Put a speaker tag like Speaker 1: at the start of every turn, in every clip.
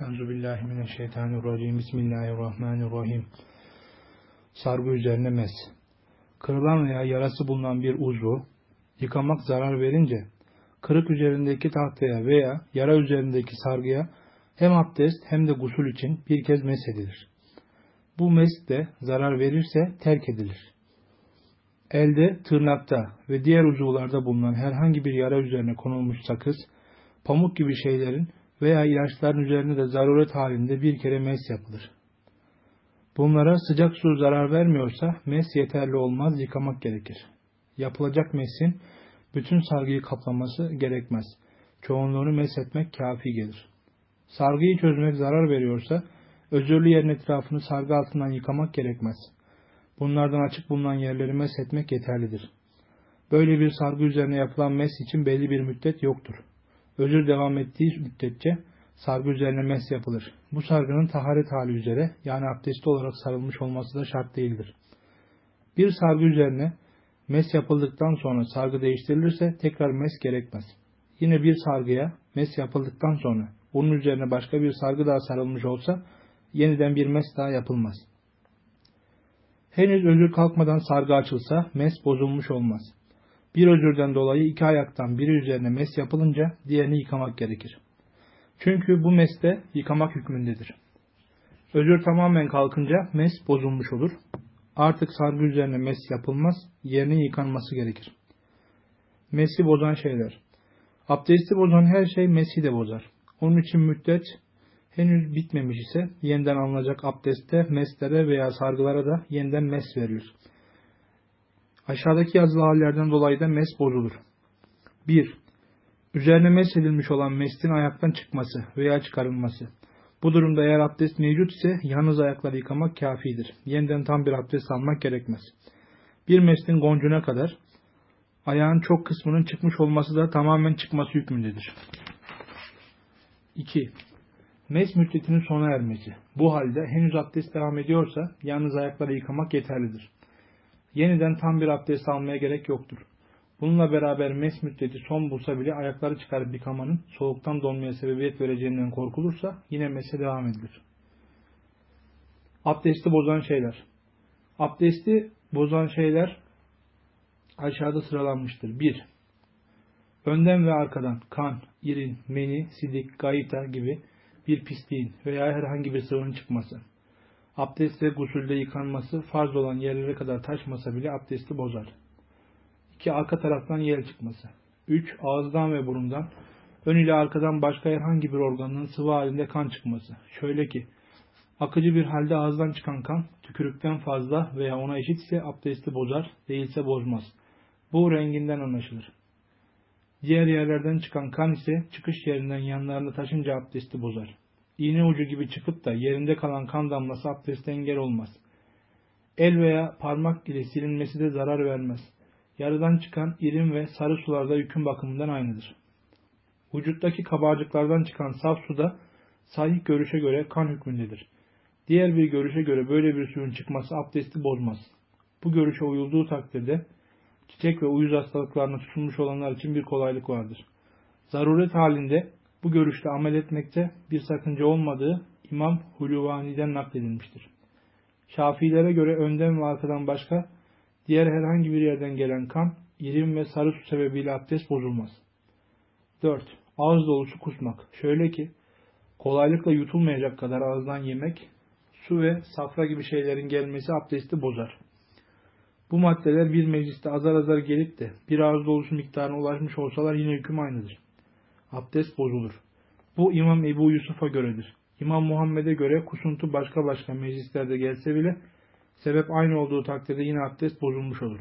Speaker 1: Euzubillahimineşşeytanirracim. Bismillahirrahmanirrahim. Sargı üzerine mes. Kırılan veya yarası bulunan bir uzvu yıkamak zarar verince kırık üzerindeki tahtaya veya yara üzerindeki sargıya hem abdest hem de gusül için bir kez mes edilir. Bu mes de zarar verirse terk edilir. Elde, tırnakta ve diğer uzuvlarda bulunan herhangi bir yara üzerine konulmuş sakız, pamuk gibi şeylerin veya ilaçların üzerine de zaruret halinde bir kere mes yapılır. Bunlara sıcak su zarar vermiyorsa mes yeterli olmaz yıkamak gerekir. Yapılacak mesin bütün sargıyı kaplaması gerekmez. Çoğunluğunu mes etmek kafi gelir. Sargıyı çözmek zarar veriyorsa özürlü yerin etrafını sargı altından yıkamak gerekmez. Bunlardan açık bulunan yerleri mes etmek yeterlidir. Böyle bir sargı üzerine yapılan mes için belli bir müddet yoktur. Özür devam ettiği müddetçe sargı üzerine mes yapılır. Bu sargının taharet hali üzere yani abdestli olarak sarılmış olması da şart değildir. Bir sargı üzerine mes yapıldıktan sonra sargı değiştirilirse tekrar mes gerekmez. Yine bir sargıya mes yapıldıktan sonra bunun üzerine başka bir sargı daha sarılmış olsa yeniden bir mes daha yapılmaz. Henüz özür kalkmadan sargı açılsa mes bozulmuş olmaz. Bir özürden dolayı iki ayaktan biri üzerine mes yapılınca diğerini yıkamak gerekir. Çünkü bu meste yıkamak hükmündedir. Özür tamamen kalkınca mes bozulmuş olur. Artık sargı üzerine mes yapılmaz, yerine yıkanması gerekir. Mesi bozan şeyler. Abdesti bozan her şey mesi de bozar. Onun için müddet henüz bitmemiş ise yeniden alınacak abdestte meslere veya sargılara da yeniden mes veriyoruz. Aşağıdaki yazılı hallerden dolayı da mes bozulur. 1. Üzerine mes edilmiş olan mestin ayaktan çıkması veya çıkarılması. Bu durumda eğer abdest mevcut ise yalnız ayakları yıkamak kafidir. Yeniden tam bir abdest almak gerekmez. Bir mestin goncuna kadar ayağın çok kısmının çıkmış olması da tamamen çıkması hükmündedir. 2. Mes müddetinin sona ermesi. Bu halde henüz abdest devam ediyorsa yalnız ayakları yıkamak yeterlidir yeniden tam bir abdest almaya gerek yoktur. Bununla beraber mes müddeti son bulsa bile ayakları çıkarıp yıkamanın soğuktan donmaya sebebiyet vereceğinden korkulursa yine mese devam edilir. Abdesti bozan şeyler. Abdesti bozan şeyler aşağıda sıralanmıştır. 1. Önden ve arkadan kan, irin, meni, sidik, gayita gibi bir pisliğin veya herhangi bir sıvının çıkması abdest ve gusülde yıkanması farz olan yerlere kadar taşmasa bile abdesti bozar. 2. Arka taraftan yel çıkması. 3. Ağızdan ve burundan ön ile arkadan başka herhangi bir organın sıvı halinde kan çıkması. Şöyle ki, akıcı bir halde ağızdan çıkan kan, tükürükten fazla veya ona eşitse abdesti bozar, değilse bozmaz. Bu renginden anlaşılır. Diğer yerlerden çıkan kan ise çıkış yerinden yanlarında taşınca abdesti bozar iğne ucu gibi çıkıp da yerinde kalan kan damlası abdeste engel olmaz. El veya parmak ile silinmesi de zarar vermez. Yarıdan çıkan irin ve sarı sularda yükün bakımından aynıdır. Vücuttaki kabarcıklardan çıkan saf suda sahih görüşe göre kan hükmündedir. Diğer bir görüşe göre böyle bir suyun çıkması abdesti bozmaz. Bu görüşe uyulduğu takdirde çiçek ve uyuz hastalıklarına tutulmuş olanlar için bir kolaylık vardır. Zaruret halinde bu görüşte amel etmekte bir sakınca olmadığı İmam Huluvani'den nakledilmiştir. Şafilere göre önden ve arkadan başka diğer herhangi bir yerden gelen kan, irim ve sarı su sebebiyle abdest bozulmaz. 4. Ağız dolusu kusmak. Şöyle ki, kolaylıkla yutulmayacak kadar ağızdan yemek, su ve safra gibi şeylerin gelmesi abdesti bozar. Bu maddeler bir mecliste azar azar gelip de bir ağız dolusu miktarına ulaşmış olsalar yine hüküm aynıdır abdest bozulur. Bu İmam Ebu Yusuf'a göredir. İmam Muhammed'e göre kusuntu başka başka meclislerde gelse bile sebep aynı olduğu takdirde yine abdest bozulmuş olur.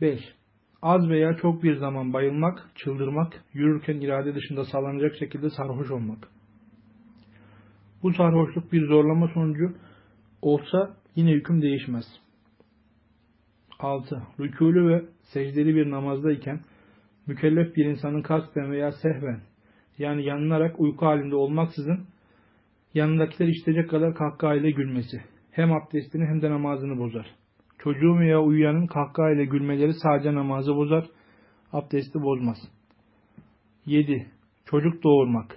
Speaker 1: 5. Az veya çok bir zaman bayılmak, çıldırmak, yürürken irade dışında sağlanacak şekilde sarhoş olmak. Bu sarhoşluk bir zorlama sonucu olsa yine hüküm değişmez. 6. Rükûlü ve secdeli bir namazdayken mükellef bir insanın kasten veya sehven yani yanılarak uyku halinde olmaksızın yanındakiler işitecek kadar kahkahayla gülmesi hem abdestini hem de namazını bozar. Çocuğun veya uyuyanın kahkahayla gülmeleri sadece namazı bozar, abdesti bozmaz. 7. Çocuk doğurmak.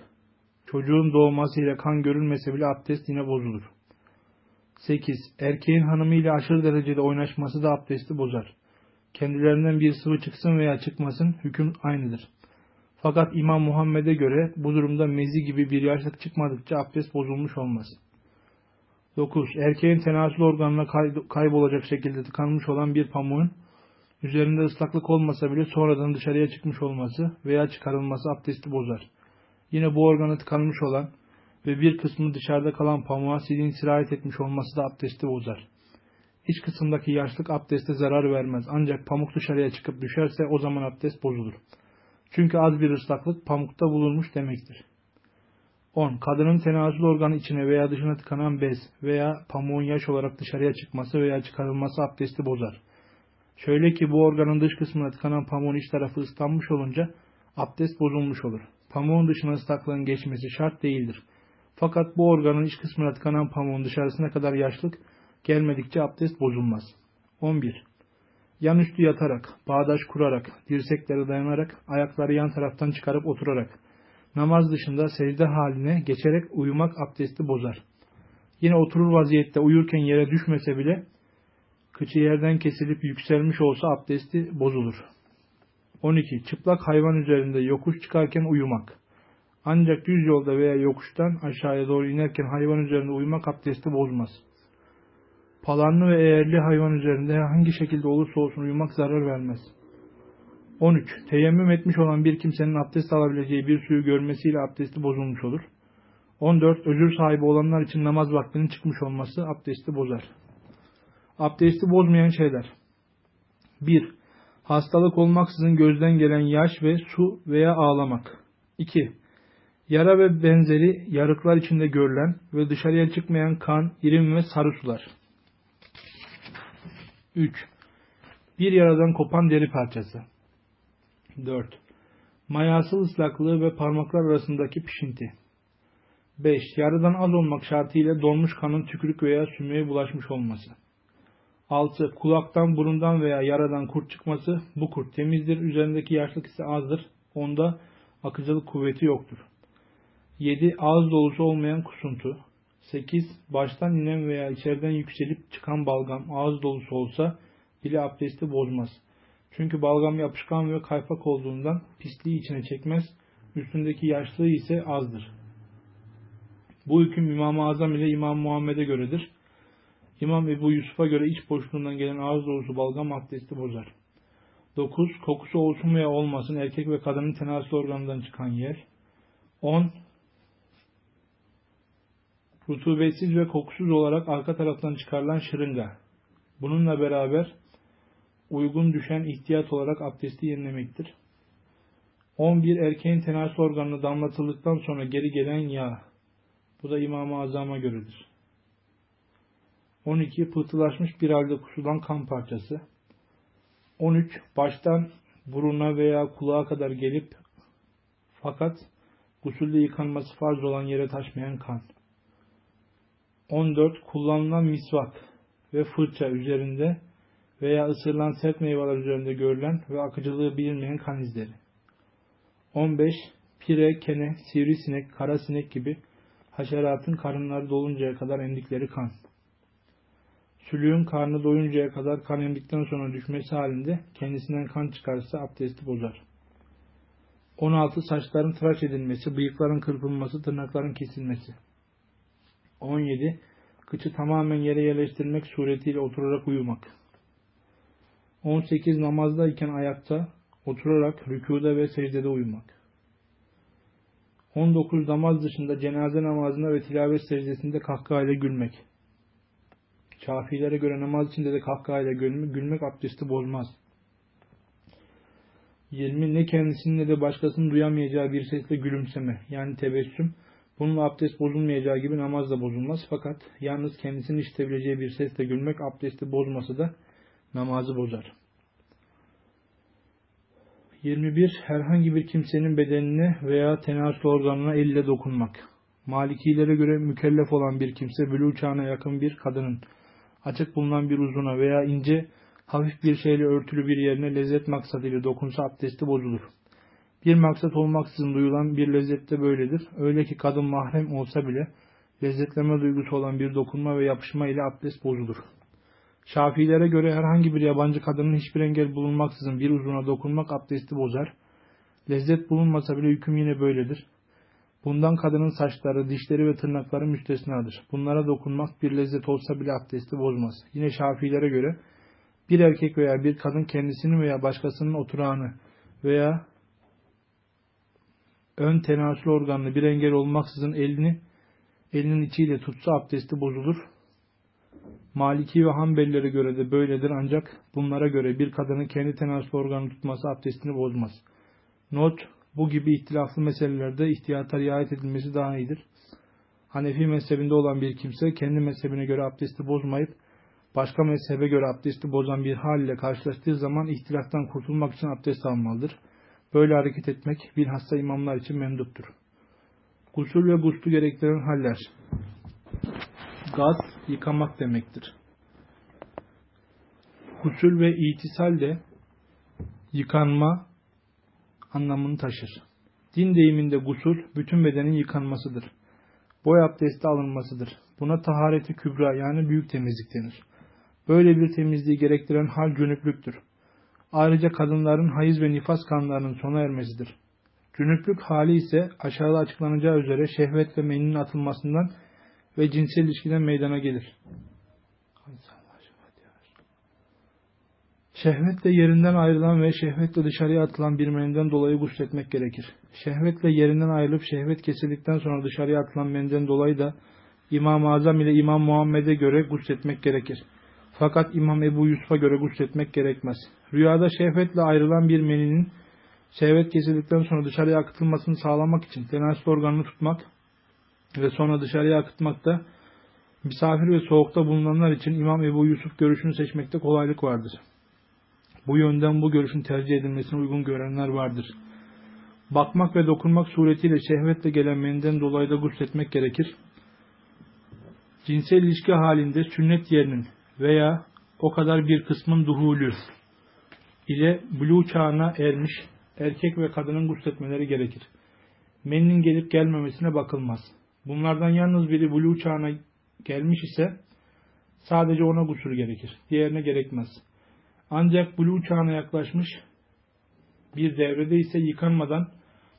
Speaker 1: Çocuğun doğmasıyla kan görülmese bile abdest yine bozulur. 8. Erkeğin hanımıyla aşırı derecede oynaşması da abdesti bozar. Kendilerinden bir sıvı çıksın veya çıkmasın hüküm aynıdır. Fakat İmam Muhammed'e göre bu durumda mezi gibi bir yaşlık çıkmadıkça abdest bozulmuş olmaz. 9. Erkeğin tenasül organına kaybolacak şekilde tıkanmış olan bir pamuğun üzerinde ıslaklık olmasa bile sonradan dışarıya çıkmış olması veya çıkarılması abdesti bozar. Yine bu organı tıkanmış olan ve bir kısmı dışarıda kalan pamuğa silin sirayet etmiş olması da abdesti bozar. İç kısımdaki yaşlık abdeste zarar vermez ancak pamuk dışarıya çıkıp düşerse o zaman abdest bozulur. Çünkü az bir ıslaklık pamukta bulunmuş demektir. 10. Kadının tenasül organı içine veya dışına tıkanan bez veya pamuğun yaş olarak dışarıya çıkması veya çıkarılması abdesti bozar. Şöyle ki bu organın dış kısmına tıkanan pamuğun iç tarafı ıslanmış olunca abdest bozulmuş olur. Pamuğun dışına ıslaklığın geçmesi şart değildir. Fakat bu organın iç kısmına tıkanan pamuğun dışarısına kadar yaşlık gelmedikçe abdest bozulmaz. 11. Yan üstü yatarak, bağdaş kurarak, dirsekleri dayanarak, ayakları yan taraftan çıkarıp oturarak, namaz dışında secde haline geçerek uyumak abdesti bozar. Yine oturur vaziyette uyurken yere düşmese bile, kıçı yerden kesilip yükselmiş olsa abdesti bozulur. 12. Çıplak hayvan üzerinde yokuş çıkarken uyumak. Ancak düz yolda veya yokuştan aşağıya doğru inerken hayvan üzerinde uyumak abdesti bozmaz. Palanlı ve eğerli hayvan üzerinde hangi şekilde olursa olsun uyumak zarar vermez. 13. Teyemmüm etmiş olan bir kimsenin abdest alabileceği bir suyu görmesiyle abdesti bozulmuş olur. 14. Özür sahibi olanlar için namaz vaktinin çıkmış olması abdesti bozar. Abdesti bozmayan şeyler. 1. Hastalık olmaksızın gözden gelen yaş ve su veya ağlamak. 2. Yara ve benzeri yarıklar içinde görülen ve dışarıya çıkmayan kan, irim ve sarı sular. 3. Bir yaradan kopan deri parçası. 4. Mayasıl ıslaklığı ve parmaklar arasındaki pişinti. 5. Yaradan az olmak şartıyla donmuş kanın tükürük veya sümüğe bulaşmış olması. 6. Kulaktan, burundan veya yaradan kurt çıkması. Bu kurt temizdir. Üzerindeki yaşlık ise azdır. Onda akıcılık kuvveti yoktur. 7. Ağız dolusu olmayan kusuntu. 8. Baştan inen veya içeriden yükselip çıkan balgam ağız dolusu olsa bile abdesti bozmaz. Çünkü balgam yapışkan ve kaypak olduğundan pisliği içine çekmez, üstündeki yaşlığı ise azdır. Bu hüküm İmam-ı Azam ile İmam Muhammed'e göredir. İmam Ebu Yusuf'a göre iç boşluğundan gelen ağız dolusu balgam abdesti bozar. 9. Kokusu olsun veya olmasın erkek ve kadının tenasül organından çıkan yer. 10 rutubetsiz ve kokusuz olarak arka taraftan çıkarılan şırınga. Bununla beraber uygun düşen ihtiyat olarak abdesti yenilemektir. 11. Erkeğin tenasül organına damlatıldıktan sonra geri gelen yağ. Bu da İmam-ı Azam'a göredir. 12. Pıhtılaşmış bir halde kusulan kan parçası. 13. Baştan buruna veya kulağa kadar gelip fakat gusülde yıkanması farz olan yere taşmayan kan. 14. Kullanılan misvak ve fırça üzerinde veya ısırılan sert meyveler üzerinde görülen ve akıcılığı bilinmeyen kan izleri. 15. Pire, kene, sivrisinek, kara sinek gibi haşeratın karınları doluncaya kadar emdikleri kan. Sülüğün karnı doyuncaya kadar kan emdikten sonra düşmesi halinde kendisinden kan çıkarsa abdesti bozar. 16. Saçların tıraş edilmesi, bıyıkların kırpılması, tırnakların kesilmesi. 17. Kıçı tamamen yere yerleştirmek suretiyle oturarak uyumak. 18. Namazdayken ayakta, oturarak rükuda ve secdede uyumak. 19. Namaz dışında cenaze namazında ve tilavet secdesinde kahkahayla gülmek. Şafilere göre namaz içinde de kahkahayla gülmek, gülmek abdesti bozmaz. 20. Ne kendisinin ne de başkasının duyamayacağı bir sesle gülümseme yani tebessüm Bununla abdest bozulmayacağı gibi namaz da bozulmaz. Fakat yalnız kendisinin işitebileceği bir sesle gülmek abdesti bozması da namazı bozar. 21. Herhangi bir kimsenin bedenine veya tenasül organına elle dokunmak. Malikilere göre mükellef olan bir kimse bülü çağına yakın bir kadının açık bulunan bir uzuna veya ince hafif bir şeyle örtülü bir yerine lezzet maksadıyla dokunsa abdesti bozulur. Bir maksat olmaksızın duyulan bir lezzette böyledir. Öyle ki kadın mahrem olsa bile lezzetleme duygusu olan bir dokunma ve yapışma ile abdest bozulur. Şafilere göre herhangi bir yabancı kadının hiçbir engel bulunmaksızın bir uzuna dokunmak abdesti bozar. Lezzet bulunmasa bile hüküm yine böyledir. Bundan kadının saçları, dişleri ve tırnakları müstesnadır. Bunlara dokunmak bir lezzet olsa bile abdesti bozmaz. Yine Şafilere göre bir erkek veya bir kadın kendisinin veya başkasının oturağını veya ön tenasül organını bir engel olmaksızın elini elinin içiyle tutsa abdesti bozulur. Maliki ve Hanbelilere göre de böyledir ancak bunlara göre bir kadının kendi tenasül organını tutması abdestini bozmaz. Not, bu gibi ihtilaflı meselelerde ihtiyata riayet edilmesi daha iyidir. Hanefi mezhebinde olan bir kimse kendi mezhebine göre abdesti bozmayıp başka mezhebe göre abdesti bozan bir hal ile karşılaştığı zaman ihtilaftan kurtulmak için abdest almalıdır. Böyle hareket etmek bilhassa imamlar için menduptur. Gusül ve guslu gerektiren haller. Gaz, yıkamak demektir. Gusül ve itisal de yıkanma anlamını taşır. Din deyiminde gusül, bütün bedenin yıkanmasıdır. Boy abdesti alınmasıdır. Buna tahareti kübra yani büyük temizlik denir. Böyle bir temizliği gerektiren hal cünüplüktür. Ayrıca kadınların hayız ve nifas kanlarının sona ermesidir. Cünüplük hali ise aşağıda açıklanacağı üzere şehvet ve meninin atılmasından ve cinsel ilişkiden meydana gelir. Şehvetle yerinden ayrılan ve şehvetle dışarıya atılan bir menden dolayı gusletmek gerekir. Şehvetle yerinden ayrılıp şehvet kesildikten sonra dışarıya atılan menden dolayı da İmam-ı Azam ile İmam Muhammed'e göre gusletmek gerekir. Fakat İmam Ebu Yusuf'a göre gusletmek gerekmez. Rüyada şehvetle ayrılan bir meninin şehvet kesildikten sonra dışarıya akıtılmasını sağlamak için tenasül organını tutmak ve sonra dışarıya akıtmak da misafir ve soğukta bulunanlar için İmam Ebu Yusuf görüşünü seçmekte kolaylık vardır. Bu yönden bu görüşün tercih edilmesine uygun görenler vardır. Bakmak ve dokunmak suretiyle şehvetle gelen menden dolayı da gusletmek gerekir. Cinsel ilişki halinde sünnet yerinin veya o kadar bir kısmın duhulü ile bulu çağına ermiş erkek ve kadının gusletmeleri gerekir. Meninin gelip gelmemesine bakılmaz. Bunlardan yalnız biri bulu çağına gelmiş ise sadece ona gusül gerekir. Diğerine gerekmez. Ancak bulu çağına yaklaşmış bir devrede ise yıkanmadan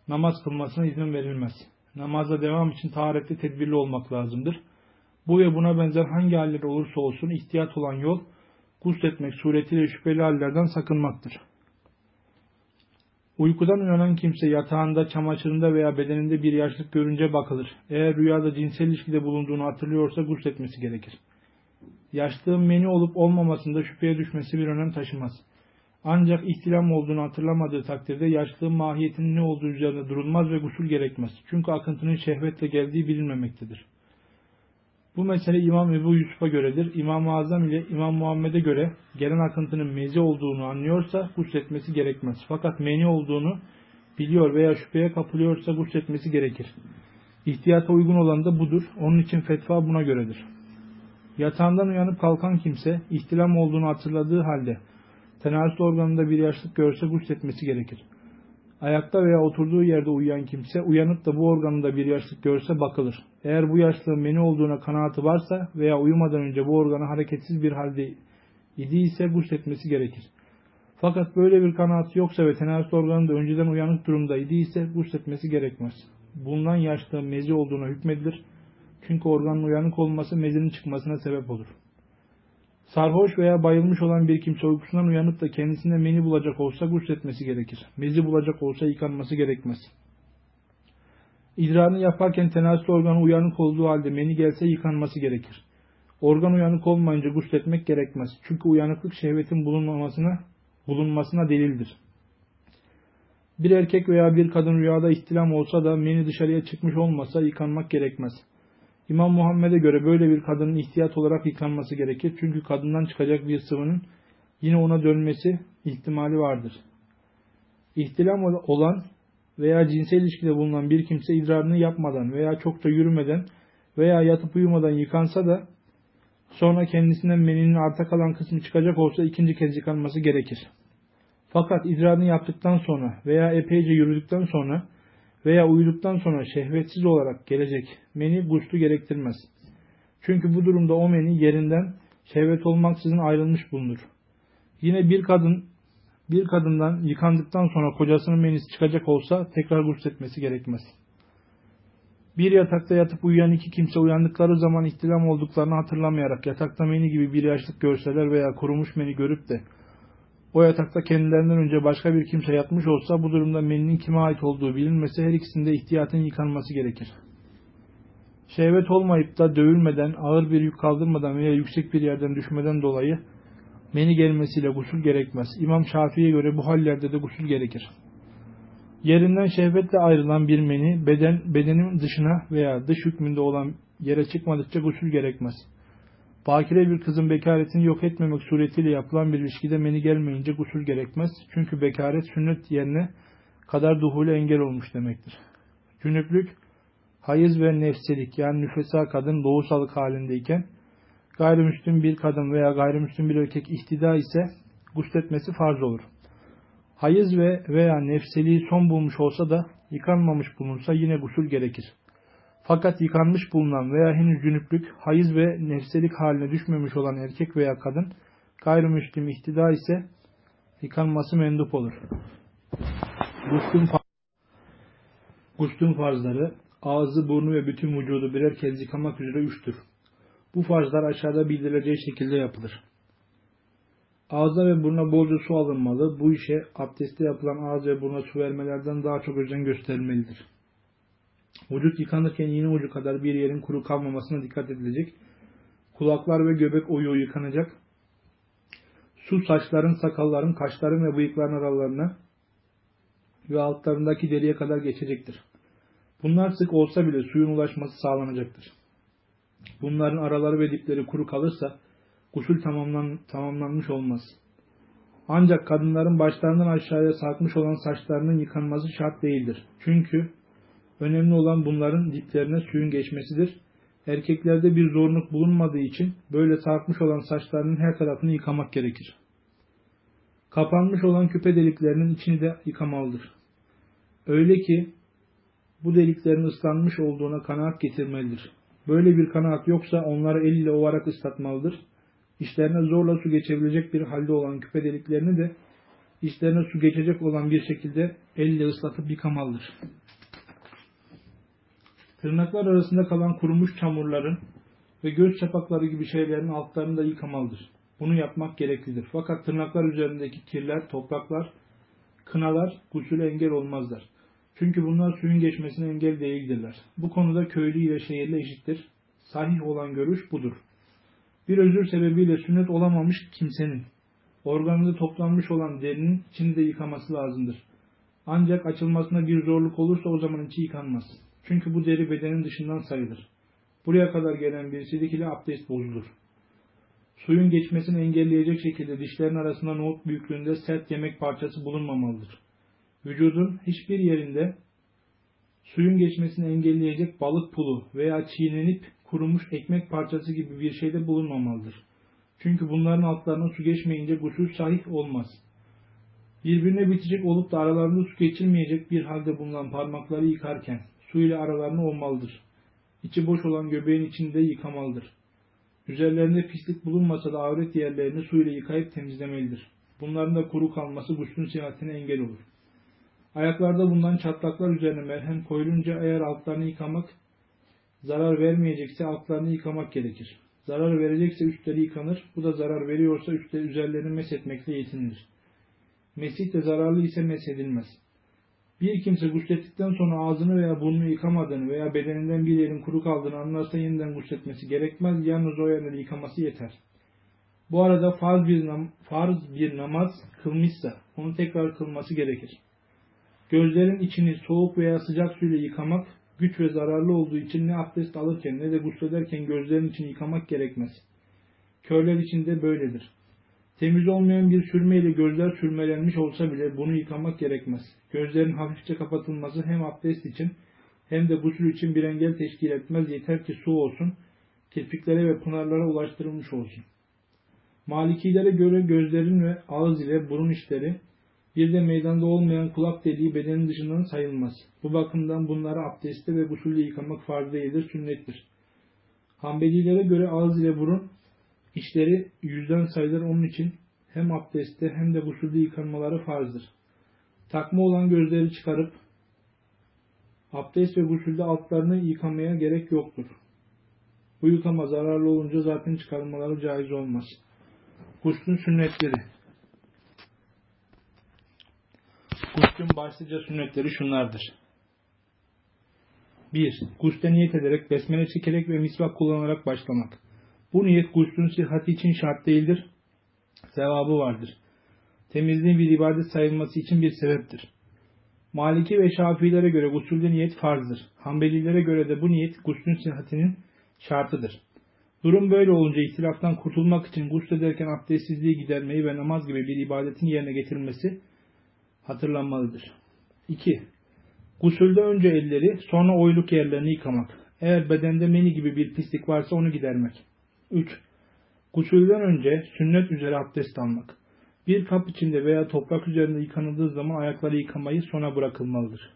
Speaker 1: namaz kılmasına izin verilmez. Namazda devam için taharetli tedbirli olmak lazımdır. Bu ve buna benzer hangi haller olursa olsun ihtiyat olan yol gusletmek suretiyle şüpheli hallerden sakınmaktır. Uykudan uyanan kimse yatağında, çamaşırında veya bedeninde bir yaşlık görünce bakılır. Eğer rüyada cinsel ilişkide bulunduğunu hatırlıyorsa gusletmesi gerekir. Yaşlığın meni olup olmamasında şüpheye düşmesi bir önem taşımaz. Ancak ihtilam olduğunu hatırlamadığı takdirde yaşlığın mahiyetinin ne olduğu üzerinde durulmaz ve gusül gerekmez. Çünkü akıntının şehvetle geldiği bilinmemektedir. Bu mesele İmam Ebu Yusuf'a göredir. İmam-ı Azam ile İmam Muhammed'e göre gelen akıntının mezi olduğunu anlıyorsa gusletmesi gerekmez. Fakat meni olduğunu biliyor veya şüpheye kapılıyorsa gusletmesi gerekir. İhtiyata uygun olan da budur. Onun için fetva buna göredir. Yatağından uyanıp kalkan kimse ihtilam olduğunu hatırladığı halde tenasül organında bir yaşlık görse gusletmesi gerekir. Ayakta veya oturduğu yerde uyuyan kimse uyanıp da bu organında bir yaşlık görse bakılır. Eğer bu yaşlığın meni olduğuna kanaati varsa veya uyumadan önce bu organı hareketsiz bir halde idiyse gusletmesi gerekir. Fakat böyle bir kanaati yoksa ve tenasül organı da önceden uyanık durumda idiyse gusletmesi gerekmez. Bundan yaşlığın mezi olduğuna hükmedilir. Çünkü organın uyanık olması mezinin çıkmasına sebep olur. Sarhoş veya bayılmış olan bir kimse uykusundan uyanıp da kendisine meni bulacak olsa gusletmesi gerekir. Mezi bulacak olsa yıkanması gerekmez. İdrarını yaparken tenasül organı uyanık olduğu halde meni gelse yıkanması gerekir. Organ uyanık olmayınca gusletmek gerekmez. Çünkü uyanıklık şehvetin bulunmamasına, bulunmasına delildir. Bir erkek veya bir kadın rüyada ihtilam olsa da meni dışarıya çıkmış olmasa yıkanmak gerekmez. İmam Muhammed'e göre böyle bir kadının ihtiyat olarak yıkanması gerekir. Çünkü kadından çıkacak bir sıvının yine ona dönmesi ihtimali vardır. İhtilam olan veya cinsel ilişkide bulunan bir kimse idrarını yapmadan veya çokça yürümeden veya yatıp uyumadan yıkansa da sonra kendisinden meninin arta kalan kısmı çıkacak olsa ikinci kez yıkanması gerekir. Fakat idrarını yaptıktan sonra veya epeyce yürüdükten sonra veya uyuduktan sonra şehvetsiz olarak gelecek meni guslü gerektirmez. Çünkü bu durumda o meni yerinden şehvet olmaksızın ayrılmış bulunur. Yine bir kadın bir kadından yıkandıktan sonra kocasının menisi çıkacak olsa tekrar gusletmesi gerekmez. Bir yatakta yatıp uyuyan iki kimse uyandıkları zaman ihtilam olduklarını hatırlamayarak yatakta meni gibi bir yaşlık görseler veya kurumuş meni görüp de o yatakta kendilerinden önce başka bir kimse yatmış olsa bu durumda meninin kime ait olduğu bilinmese her ikisinde ihtiyatın yıkanması gerekir. Şehvet olmayıp da dövülmeden, ağır bir yük kaldırmadan veya yüksek bir yerden düşmeden dolayı meni gelmesiyle gusül gerekmez. İmam Şafii'ye göre bu hallerde de gusül gerekir. Yerinden şehvetle ayrılan bir meni beden, bedenin dışına veya dış hükmünde olan yere çıkmadıkça gusül gerekmez. Bakire bir kızın bekaretini yok etmemek suretiyle yapılan bir ilişkide meni gelmeyince gusül gerekmez. Çünkü bekaret sünnet yerine kadar duhule engel olmuş demektir. Cünüplük, hayız ve nefselik yani nüfesa kadın doğusalık halindeyken gayrimüslim bir kadın veya gayrimüslim bir erkek ihtida ise gusletmesi farz olur. Hayız ve veya nefseliği son bulmuş olsa da yıkanmamış bulunsa yine gusül gerekir. Fakat yıkanmış bulunan veya henüz cünüplük, hayız ve nefselik haline düşmemiş olan erkek veya kadın gayrimüslim ihtida ise yıkanması mendup olur. Guslün, far Guslün farzları ağzı, burnu ve bütün vücudu birer kez yıkamak üzere üçtür. Bu farzlar aşağıda bildirileceği şekilde yapılır. Ağza ve buruna bolca su alınmalı. Bu işe abdestte yapılan ağız ve buruna su vermelerden daha çok özen gösterilmelidir. Vücut yıkanırken iğne ucu kadar bir yerin kuru kalmamasına dikkat edilecek. Kulaklar ve göbek oyu yıkanacak. Su saçların, sakalların, kaşların ve bıyıkların aralarına ve altlarındaki deriye kadar geçecektir. Bunlar sık olsa bile suyun ulaşması sağlanacaktır. Bunların araları ve dipleri kuru kalırsa gusül tamamlan, tamamlanmış olmaz. Ancak kadınların başlarından aşağıya sarkmış olan saçlarının yıkanması şart değildir. Çünkü önemli olan bunların diplerine suyun geçmesidir. Erkeklerde bir zorunluluk bulunmadığı için böyle sarkmış olan saçlarının her tarafını yıkamak gerekir. Kapanmış olan küpe deliklerinin içini de yıkamalıdır. Öyle ki bu deliklerin ıslanmış olduğuna kanaat getirmelidir. Böyle bir kanaat yoksa onları el ile ovarak ıslatmalıdır. İşlerine zorla su geçebilecek bir halde olan küpe deliklerini de işlerine su geçecek olan bir şekilde elle ıslatıp yıkamalıdır. Tırnaklar arasında kalan kurumuş çamurların ve göz çapakları gibi şeylerin altlarını da yıkamalıdır. Bunu yapmak gereklidir. Fakat tırnaklar üzerindeki kirler, topraklar, kınalar gusüle engel olmazlar. Çünkü bunlar suyun geçmesine engel değildirler. Bu konuda köylü ile şehirli eşittir. Sahih olan görüş budur. Bir özür sebebiyle sünnet olamamış kimsenin organında toplanmış olan derinin içini de yıkaması lazımdır. Ancak açılmasına bir zorluk olursa o zaman içi yıkanmaz. Çünkü bu deri bedenin dışından sayılır. Buraya kadar gelen bir silik ile abdest bozulur. Suyun geçmesini engelleyecek şekilde dişlerin arasında nohut büyüklüğünde sert yemek parçası bulunmamalıdır. Vücudun hiçbir yerinde suyun geçmesini engelleyecek balık pulu veya çiğnenip kurumuş ekmek parçası gibi bir şeyde bulunmamalıdır. Çünkü bunların altlarına su geçmeyince gusül sahih olmaz. Birbirine bitecek olup da aralarında su geçirmeyecek bir halde bulunan parmakları yıkarken su ile aralarını olmalıdır. İçi boş olan göbeğin içinde yıkamalıdır. Üzerlerinde pislik bulunmasa da avret yerlerini su ile yıkayıp temizlemelidir. Bunların da kuru kalması guslün sihatine engel olur. Ayaklarda bulunan çatlaklar üzerine merhem koyulunca eğer altlarını yıkamak zarar vermeyecekse altlarını yıkamak gerekir. Zarar verecekse üstleri yıkanır. Bu da zarar veriyorsa üstleri üzerlerini meshetmekle yetinilir. Mesih de zararlı ise mesedilmez. Bir kimse guslettikten sonra ağzını veya burnunu yıkamadığını veya bedeninden bir yerin kuru kaldığını anlarsa yeniden gusletmesi gerekmez. Yalnız o yerleri yıkaması yeter. Bu arada farz bir, nam farz bir namaz kılmışsa onu tekrar kılması gerekir. Gözlerin içini soğuk veya sıcak suyla yıkamak güç ve zararlı olduğu için ne abdest alırken ne de guslederken gözlerin içini yıkamak gerekmez. Körler için de böyledir. Temiz olmayan bir sürmeyle gözler sürmelenmiş olsa bile bunu yıkamak gerekmez. Gözlerin hafifçe kapatılması hem abdest için hem de gusül için bir engel teşkil etmez. Yeter ki su olsun, kirpiklere ve pınarlara ulaştırılmış olsun. Malikilere göre gözlerin ve ağız ile burun işleri Bir de meydanda olmayan kulak deliği bedenin dışından sayılmaz. Bu bakımdan bunları abdestte ve gusülde yıkamak farz değildir, sünnettir. Hanbelilere göre ağız ile burun içleri yüzden sayılır onun için hem abdestte hem de gusülde yıkanmaları farzdır. Takma olan gözleri çıkarıp abdest ve gusülde altlarını yıkamaya gerek yoktur. Bu yıkama zararlı olunca zaten çıkarılmaları caiz olmaz. Guslün sünnetleri Guslün başlıca sünnetleri şunlardır. 1. Gusle niyet ederek, besmele çekerek ve misvak kullanarak başlamak. Bu niyet guslün sıhhati için şart değildir. Sevabı vardır. Temizliğin bir ibadet sayılması için bir sebeptir. Maliki ve Şafiilere göre gusülde niyet farzdır. Hanbelilere göre de bu niyet guslün sıhhatinin şartıdır. Durum böyle olunca ihtilaftan kurtulmak için guslederken abdestsizliği gidermeyi ve namaz gibi bir ibadetin yerine getirilmesi hatırlanmalıdır. 2. Gusülde önce elleri, sonra oyluk yerlerini yıkamak. Eğer bedende meni gibi bir pislik varsa onu gidermek. 3. Gusülden önce sünnet üzere abdest almak. Bir kap içinde veya toprak üzerinde yıkanıldığı zaman ayakları yıkamayı sona bırakılmalıdır.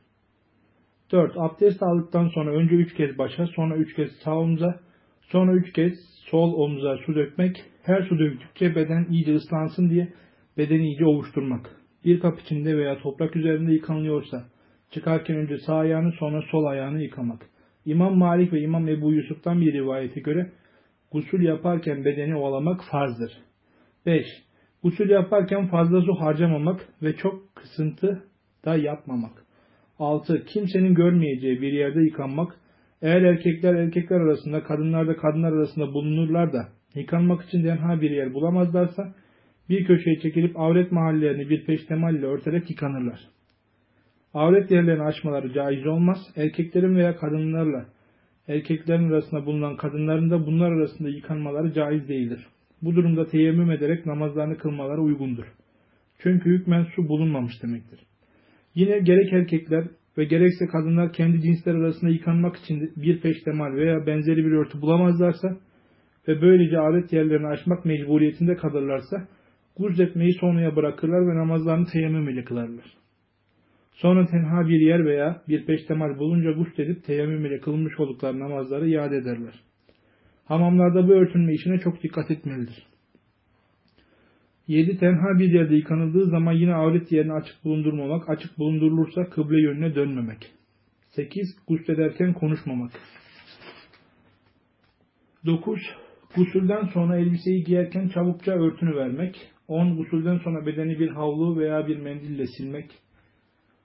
Speaker 1: 4. Abdest aldıktan sonra önce 3 kez başa, sonra 3 kez sağ omuza, sonra 3 kez sol omuza su dökmek. Her su döktükçe beden iyice ıslansın diye bedeni iyice ovuşturmak. Bir kap içinde veya toprak üzerinde yıkanılıyorsa, çıkarken önce sağ ayağını sonra sol ayağını yıkamak. İmam Malik ve İmam Ebu Yusuf'tan bir rivayete göre gusül yaparken bedeni ovalamak farzdır. 5. Gusül yaparken fazla su harcamamak ve çok kısıntı da yapmamak. 6. Kimsenin görmeyeceği bir yerde yıkanmak. Eğer erkekler erkekler arasında, kadınlar da kadınlar arasında bulunurlar da yıkanmak için denha bir yer bulamazlarsa bir köşeye çekilip avret mahallerini bir peştemal ile örterek yıkanırlar. Avret yerlerini açmaları caiz olmaz. Erkeklerin veya kadınlarla erkeklerin arasında bulunan kadınların da bunlar arasında yıkanmaları caiz değildir. Bu durumda teyemmüm ederek namazlarını kılmaları uygundur. Çünkü hükmen su bulunmamış demektir. Yine gerek erkekler ve gerekse kadınlar kendi cinsler arasında yıkanmak için bir peştemal veya benzeri bir örtü bulamazlarsa ve böylece adet yerlerini açmak mecburiyetinde kalırlarsa gusletmeyi sonraya bırakırlar ve namazlarını teyemmüm ile kılarlar. Sonra tenha bir yer veya bir peştemal bulunca gusledip teyemmüm ile kılmış oldukları namazları iade ederler. Hamamlarda bu örtünme işine çok dikkat etmelidir. 7. Tenha bir yerde yıkanıldığı zaman yine avret yerini açık bulundurmamak, açık bulundurulursa kıble yönüne dönmemek. 8. Guslederken konuşmamak. 9. Gusülden sonra elbiseyi giyerken çabukça örtünü vermek. 10. Gusülden sonra bedeni bir havlu veya bir mendille silmek.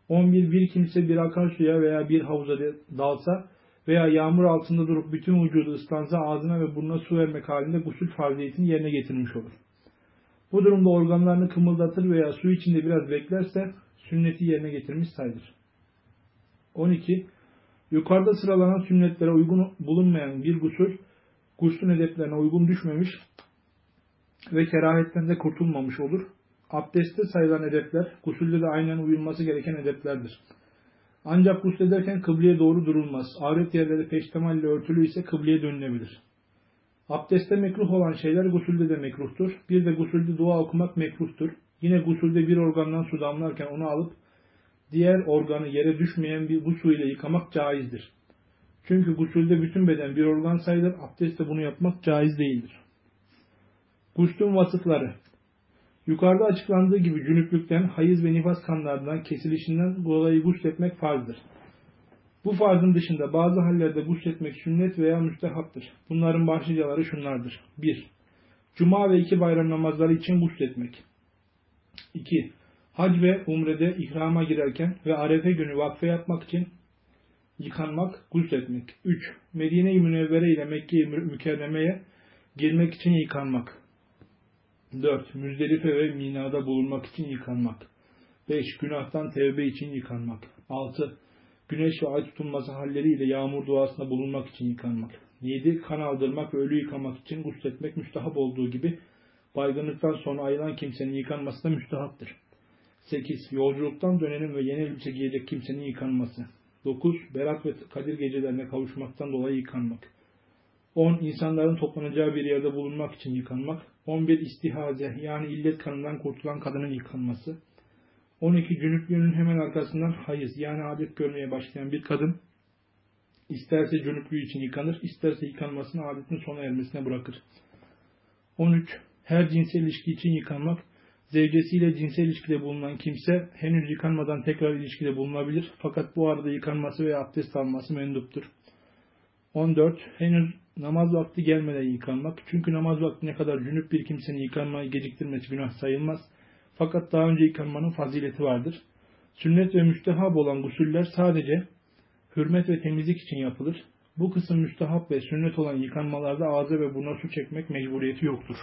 Speaker 1: 11. Bir kimse bir akarsuya veya bir havuza dalsa veya yağmur altında durup bütün vücudu ıslansa ağzına ve burnuna su vermek halinde gusül farziyetini yerine getirmiş olur. Bu durumda organlarını kımıldatır veya su içinde biraz beklerse sünneti yerine getirmiş sayılır. 12. Yukarıda sıralanan sünnetlere uygun bulunmayan bir gusül, guslün edeplerine uygun düşmemiş ve kerahetten de kurtulmamış olur. Abdestte sayılan edepler, gusülde de aynen uyulması gereken edeplerdir. Ancak guslederken kıbleye doğru durulmaz. Avret yerleri peştemal ile örtülü ise kıbleye dönülebilir. Abdestte mekruh olan şeyler gusülde de mekruhtur. Bir de gusülde dua okumak mekruhtur. Yine gusülde bir organdan su damlarken onu alıp diğer organı yere düşmeyen bir bu su ile yıkamak caizdir. Çünkü gusülde bütün beden bir organ sayılır. Abdestte bunu yapmak caiz değildir. Guslün vasıfları Yukarıda açıklandığı gibi cünüplükten, hayız ve nifas kanlarından, kesilişinden dolayı gusletmek farzdır. Bu farzın dışında bazı hallerde gusletmek sünnet veya müstehaptır. Bunların başlıcaları şunlardır. 1. Cuma ve iki bayram namazları için gusletmek. 2. Hac ve umrede ihrama girerken ve arefe günü vakfe yapmak için yıkanmak, gusletmek. 3. Medine-i Münevvere ile Mekke-i Mükerreme'ye girmek için yıkanmak. 4. Müzdelife ve Mina'da bulunmak için yıkanmak. 5. Günahtan tevbe için yıkanmak. 6. Güneş ve ay tutulması halleriyle yağmur duasında bulunmak için yıkanmak. 7. Kan aldırmak ve ölü yıkamak için gusletmek müstahap olduğu gibi baygınlıktan sonra ayılan kimsenin yıkanması da müstahaptır. 8. Yolculuktan dönenin ve yeni elbise giyecek kimsenin yıkanması. 9. Berat ve Kadir gecelerine kavuşmaktan dolayı yıkanmak. 10. İnsanların toplanacağı bir yerde bulunmak için yıkanmak. 11. İstihaze yani illet kanından kurtulan kadının yıkanması. 12 cünüplüğünün hemen arkasından hayız yani adet görmeye başlayan bir kadın isterse cünüplüğü için yıkanır, isterse yıkanmasını adetin sona ermesine bırakır. 13. Her cinsel ilişki için yıkanmak, zevcesiyle cinsel ilişkide bulunan kimse henüz yıkanmadan tekrar ilişkide bulunabilir fakat bu arada yıkanması veya abdest alması menduptur. 14. Henüz namaz vakti gelmeden yıkanmak. Çünkü namaz vakti ne kadar cünüp bir kimsenin yıkanmayı geciktirmesi günah sayılmaz. Fakat daha önce yıkanmanın fazileti vardır. Sünnet ve müstehab olan gusüller sadece hürmet ve temizlik için yapılır. Bu kısım müstehap ve sünnet olan yıkanmalarda ağza ve buruna su çekmek mecburiyeti yoktur.